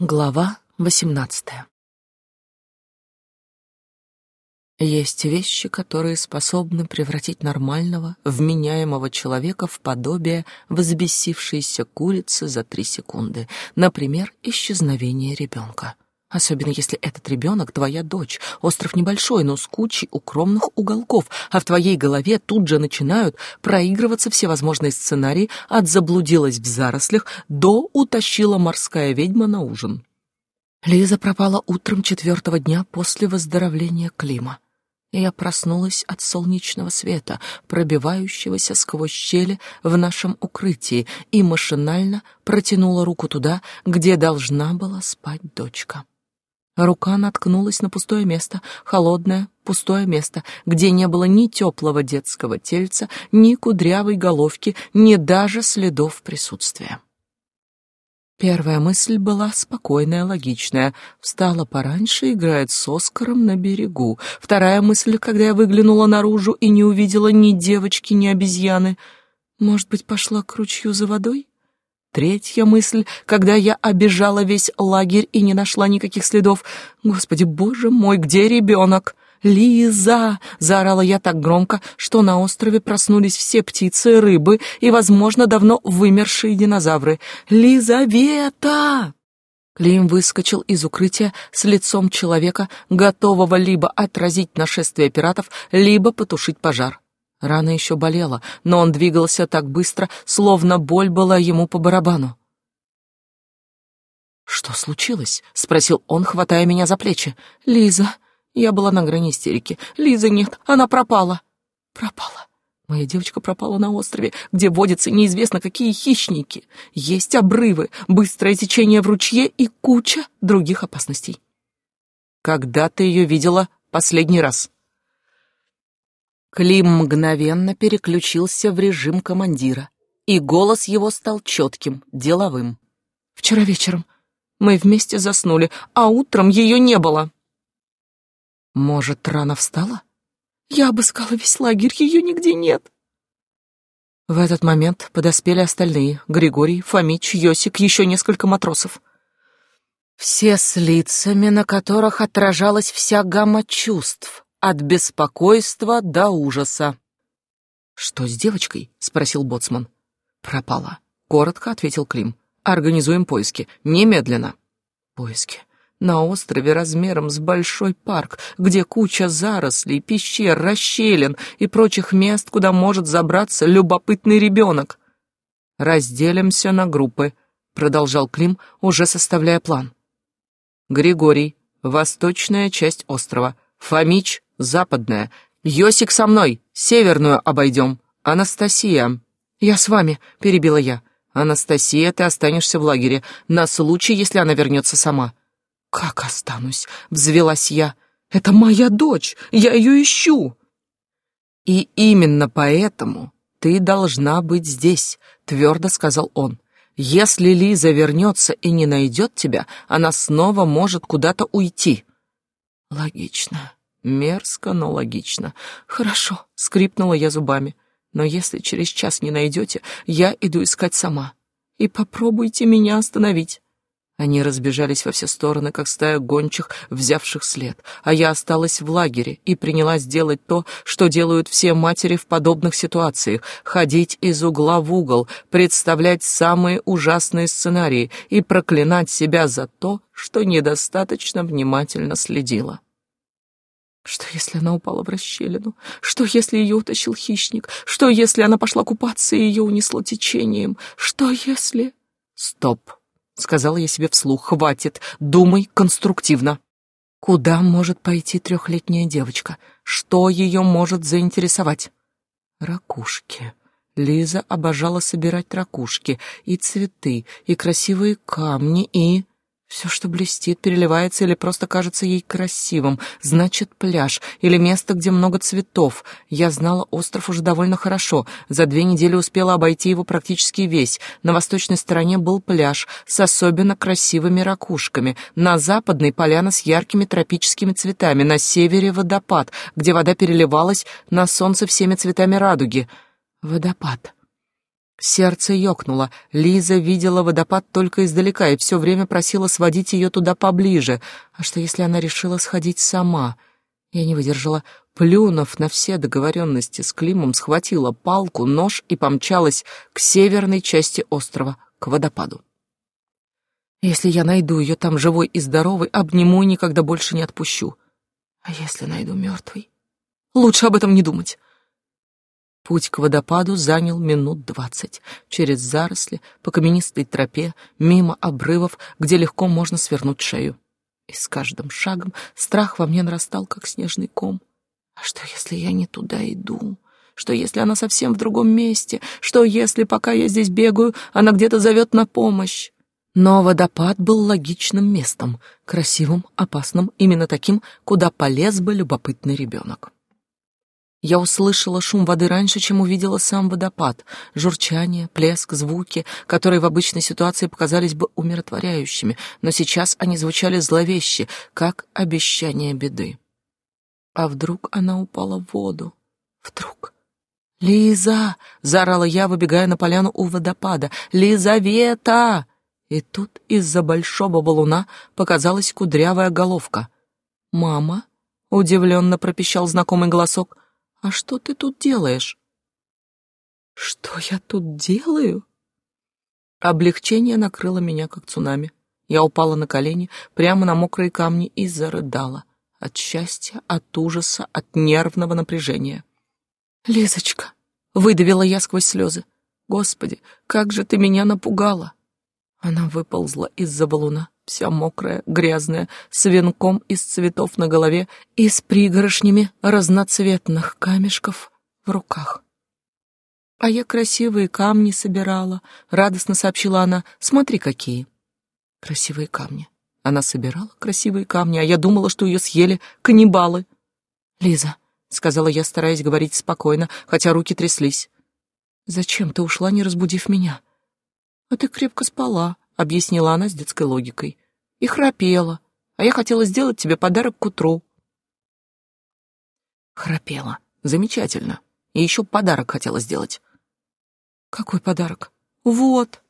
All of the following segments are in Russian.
Глава восемнадцатая Есть вещи, которые способны превратить нормального, вменяемого человека в подобие взбесившейся курицы за три секунды. Например, исчезновение ребенка. Особенно если этот ребенок твоя дочь. Остров небольшой, но с кучей укромных уголков, а в твоей голове тут же начинают проигрываться всевозможные сценарии от «заблудилась в зарослях» до «утащила морская ведьма на ужин». Лиза пропала утром четвертого дня после выздоровления Клима я проснулась от солнечного света, пробивающегося сквозь щели в нашем укрытии, и машинально протянула руку туда, где должна была спать дочка. Рука наткнулась на пустое место, холодное, пустое место, где не было ни теплого детского тельца, ни кудрявой головки, ни даже следов присутствия. Первая мысль была спокойная, логичная. Встала пораньше, играет с Оскаром на берегу. Вторая мысль, когда я выглянула наружу и не увидела ни девочки, ни обезьяны. Может быть, пошла к ручью за водой? Третья мысль, когда я обежала весь лагерь и не нашла никаких следов. Господи, боже мой, где ребенок? «Лиза!» — заорала я так громко, что на острове проснулись все птицы, рыбы и, возможно, давно вымершие динозавры. «Лизавета!» Клим выскочил из укрытия с лицом человека, готового либо отразить нашествие пиратов, либо потушить пожар. Рана еще болела, но он двигался так быстро, словно боль была ему по барабану. «Что случилось?» — спросил он, хватая меня за плечи. «Лиза!» Я была на грани истерики. Лизы нет, она пропала. Пропала. Моя девочка пропала на острове, где водятся неизвестно какие хищники. Есть обрывы, быстрое течение в ручье и куча других опасностей. Когда ты ее видела последний раз? Клим мгновенно переключился в режим командира, и голос его стал четким, деловым. Вчера вечером мы вместе заснули, а утром ее не было. Может, рано встала? Я обыскала весь лагерь, ее нигде нет. В этот момент подоспели остальные — Григорий, Фомич, Йосик, еще несколько матросов. Все с лицами, на которых отражалась вся гамма чувств, от беспокойства до ужаса. «Что с девочкой?» — спросил боцман. «Пропала», — коротко ответил Клим. «Организуем поиски. Немедленно». «Поиски. На острове размером с большой парк, где куча зарослей, пещер, расщелин и прочих мест, куда может забраться любопытный ребенок. «Разделимся на группы», — продолжал Клим, уже составляя план. «Григорий, восточная часть острова. Фомич, западная. Йосик со мной, северную обойдем. Анастасия». «Я с вами», — перебила я. «Анастасия, ты останешься в лагере, на случай, если она вернется сама». «Как останусь?» — взвелась я. «Это моя дочь! Я ее ищу!» «И именно поэтому ты должна быть здесь», — твердо сказал он. «Если Лиза вернется и не найдет тебя, она снова может куда-то уйти». «Логично. Мерзко, но логично. Хорошо», — скрипнула я зубами. «Но если через час не найдете, я иду искать сама. И попробуйте меня остановить». Они разбежались во все стороны, как стая гончих, взявших след, а я осталась в лагере и принялась делать то, что делают все матери в подобных ситуациях — ходить из угла в угол, представлять самые ужасные сценарии и проклинать себя за то, что недостаточно внимательно следила. Что, если она упала в расщелину? Что, если ее утащил хищник? Что, если она пошла купаться и ее унесло течением? Что, если... Стоп! Сказала я себе вслух. Хватит, думай конструктивно. Куда может пойти трехлетняя девочка? Что ее может заинтересовать? Ракушки. Лиза обожала собирать ракушки, и цветы, и красивые камни, и... Все, что блестит, переливается или просто кажется ей красивым, значит пляж или место, где много цветов. Я знала остров уже довольно хорошо. За две недели успела обойти его практически весь. На восточной стороне был пляж с особенно красивыми ракушками. На западной поляна с яркими тропическими цветами. На севере водопад, где вода переливалась на солнце всеми цветами радуги. Водопад. Сердце ёкнуло. Лиза видела водопад только издалека и все время просила сводить ее туда поближе. А что, если она решила сходить сама? Я не выдержала. Плюнув на все договоренности с Климом, схватила палку, нож и помчалась к северной части острова, к водопаду. Если я найду ее там живой и здоровой, обниму и никогда больше не отпущу. А если найду мертвой? Лучше об этом не думать. Путь к водопаду занял минут двадцать. Через заросли, по каменистой тропе, мимо обрывов, где легко можно свернуть шею. И с каждым шагом страх во мне нарастал, как снежный ком. А что, если я не туда иду? Что, если она совсем в другом месте? Что, если, пока я здесь бегаю, она где-то зовет на помощь? Но водопад был логичным местом, красивым, опасным, именно таким, куда полез бы любопытный ребенок. Я услышала шум воды раньше, чем увидела сам водопад, журчание, плеск, звуки, которые в обычной ситуации показались бы умиротворяющими, но сейчас они звучали зловеще, как обещание беды. А вдруг она упала в воду? Вдруг? «Лиза!» — заорала я, выбегая на поляну у водопада. «Лизавета!» И тут из-за большого валуна показалась кудрявая головка. «Мама?» — удивленно пропищал знакомый голосок. «А что ты тут делаешь?» «Что я тут делаю?» Облегчение накрыло меня, как цунами. Я упала на колени, прямо на мокрые камни и зарыдала. От счастья, от ужаса, от нервного напряжения. «Лизочка!» — выдавила я сквозь слезы. «Господи, как же ты меня напугала!» Она выползла из-за валуна, вся мокрая, грязная, с венком из цветов на голове и с пригоршнями разноцветных камешков в руках. «А я красивые камни собирала», — радостно сообщила она. «Смотри, какие!» «Красивые камни». Она собирала красивые камни, а я думала, что ее съели каннибалы. «Лиза», — сказала я, стараясь говорить спокойно, хотя руки тряслись. «Зачем ты ушла, не разбудив меня?» «А ты крепко спала», — объяснила она с детской логикой. «И храпела, а я хотела сделать тебе подарок к утру». Храпела. Замечательно. И еще подарок хотела сделать. «Какой подарок?» «Вот».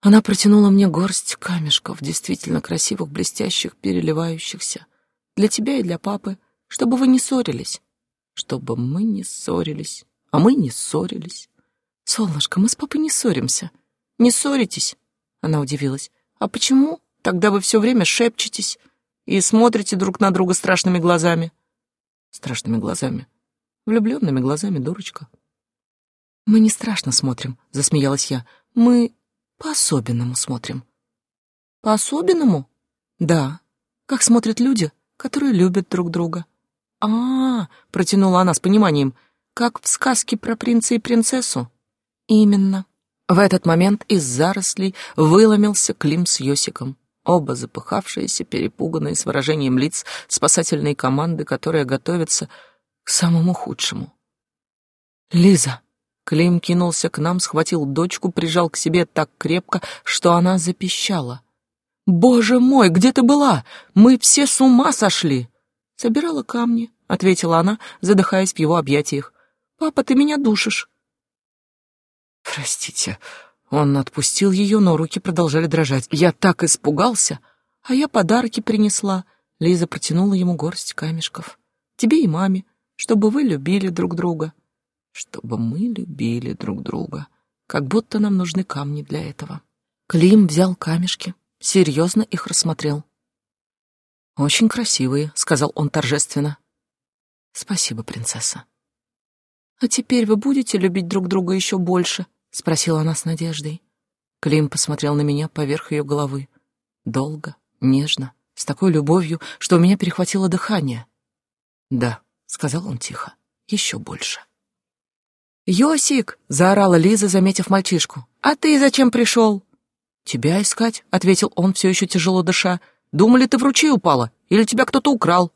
Она протянула мне горсть камешков, действительно красивых, блестящих, переливающихся. Для тебя и для папы, чтобы вы не ссорились. Чтобы мы не ссорились. А мы не ссорились. Солнышко, мы с папой не ссоримся. Не ссоритесь?» Она удивилась. «А почему? Тогда вы все время шепчетесь и смотрите друг на друга страшными глазами». «Страшными глазами? Влюбленными глазами, дурочка». «Мы не страшно смотрим», — засмеялась я. «Мы по-особенному смотрим». «По-особенному?» «Да. Как смотрят люди, которые любят друг друга». «А-а-а», протянула она с пониманием, «как в сказке про принца и принцессу». «Именно». В этот момент из зарослей выломился Клим с Йосиком. Оба запыхавшиеся, перепуганные, с выражением лиц спасательной команды, которая готовится к самому худшему. «Лиза!» Клим кинулся к нам, схватил дочку, прижал к себе так крепко, что она запищала. «Боже мой, где ты была? Мы все с ума сошли!» «Собирала камни», — ответила она, задыхаясь в его объятиях. «Папа, ты меня душишь». «Простите». Он отпустил ее, но руки продолжали дрожать. Я так испугался. А я подарки принесла. Лиза протянула ему горсть камешков. Тебе и маме, чтобы вы любили друг друга. Чтобы мы любили друг друга. Как будто нам нужны камни для этого. Клим взял камешки, серьезно их рассмотрел. «Очень красивые», — сказал он торжественно. «Спасибо, принцесса». «А теперь вы будете любить друг друга еще больше?» — спросила она с надеждой. Клим посмотрел на меня поверх ее головы. Долго, нежно, с такой любовью, что у меня перехватило дыхание. «Да», — сказал он тихо, — «еще больше». «Йосик!» — заорала Лиза, заметив мальчишку. «А ты зачем пришел?» «Тебя искать», — ответил он, все еще тяжело дыша. «Думали, ты в ручей упала, или тебя кто-то украл?»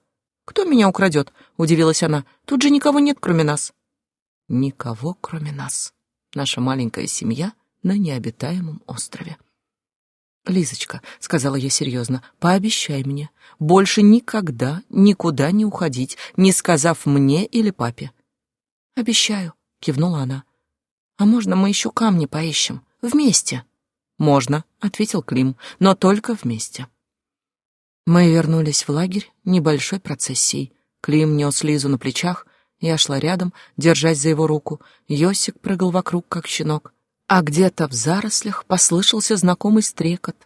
«Кто меня украдет?» — удивилась она. «Тут же никого нет, кроме нас». «Никого, кроме нас. Наша маленькая семья на необитаемом острове». «Лизочка», — сказала я серьезно, — «пообещай мне, больше никогда никуда не уходить, не сказав мне или папе». «Обещаю», — кивнула она. «А можно мы еще камни поищем? Вместе?» «Можно», — ответил Клим, — «но только вместе». Мы вернулись в лагерь небольшой процессией. Клим нес Лизу на плечах, я шла рядом, держась за его руку. Йосик прыгал вокруг, как щенок. А где-то в зарослях послышался знакомый стрекот.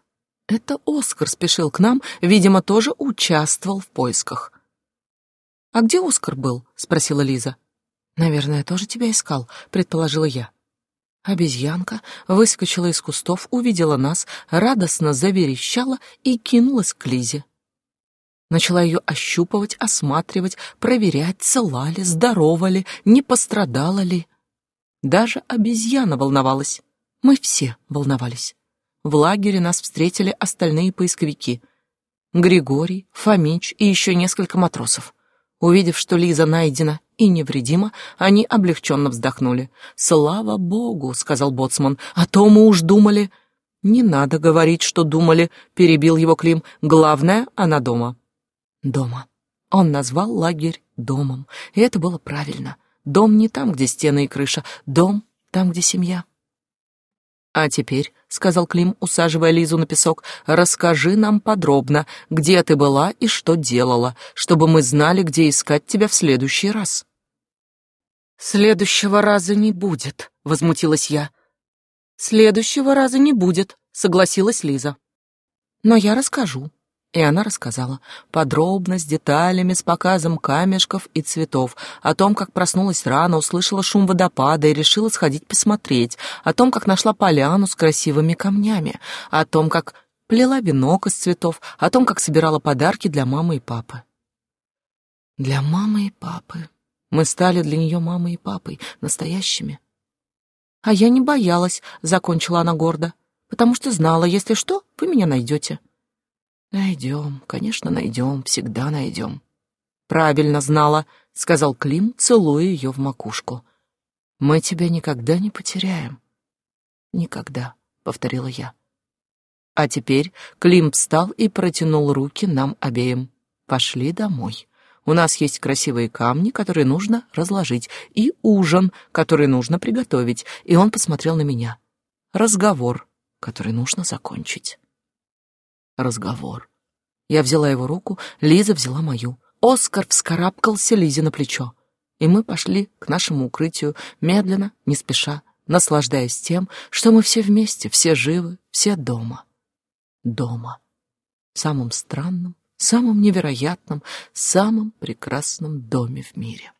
Это Оскар спешил к нам, видимо, тоже участвовал в поисках. «А где Оскар был?» — спросила Лиза. «Наверное, тоже тебя искал», — предположила я. Обезьянка выскочила из кустов, увидела нас, радостно заверещала и кинулась к Лизе. Начала ее ощупывать, осматривать, проверять, цела ли, здорова ли, не пострадала ли. Даже обезьяна волновалась. Мы все волновались. В лагере нас встретили остальные поисковики. Григорий, Фомич и еще несколько матросов. Увидев, что Лиза найдена и невредима, они облегченно вздохнули. «Слава богу!» — сказал Боцман. «А то мы уж думали...» «Не надо говорить, что думали», — перебил его Клим. «Главное, она дома». Дома. Он назвал лагерь домом, и это было правильно. Дом не там, где стены и крыша, дом там, где семья. «А теперь», — сказал Клим, усаживая Лизу на песок, — «расскажи нам подробно, где ты была и что делала, чтобы мы знали, где искать тебя в следующий раз». «Следующего раза не будет», — возмутилась я. «Следующего раза не будет», — согласилась Лиза. «Но я расскажу». И она рассказала подробно, с деталями, с показом камешков и цветов, о том, как проснулась рано, услышала шум водопада и решила сходить посмотреть, о том, как нашла поляну с красивыми камнями, о том, как плела венок из цветов, о том, как собирала подарки для мамы и папы. Для мамы и папы. Мы стали для нее мамой и папой, настоящими. А я не боялась, закончила она гордо, потому что знала, если что, вы меня найдете. Найдем, конечно, найдем, всегда найдем. Правильно знала, сказал Клим, целуя ее в макушку. Мы тебя никогда не потеряем. Никогда, повторила я. А теперь Клим встал и протянул руки нам обеим. Пошли домой. У нас есть красивые камни, которые нужно разложить, и ужин, который нужно приготовить. И он посмотрел на меня. Разговор, который нужно закончить разговор. Я взяла его руку, Лиза взяла мою. Оскар вскарабкался Лизе на плечо. И мы пошли к нашему укрытию, медленно, не спеша, наслаждаясь тем, что мы все вместе, все живы, все дома. Дома. Самом странном, самом невероятном, самом прекрасном доме в мире.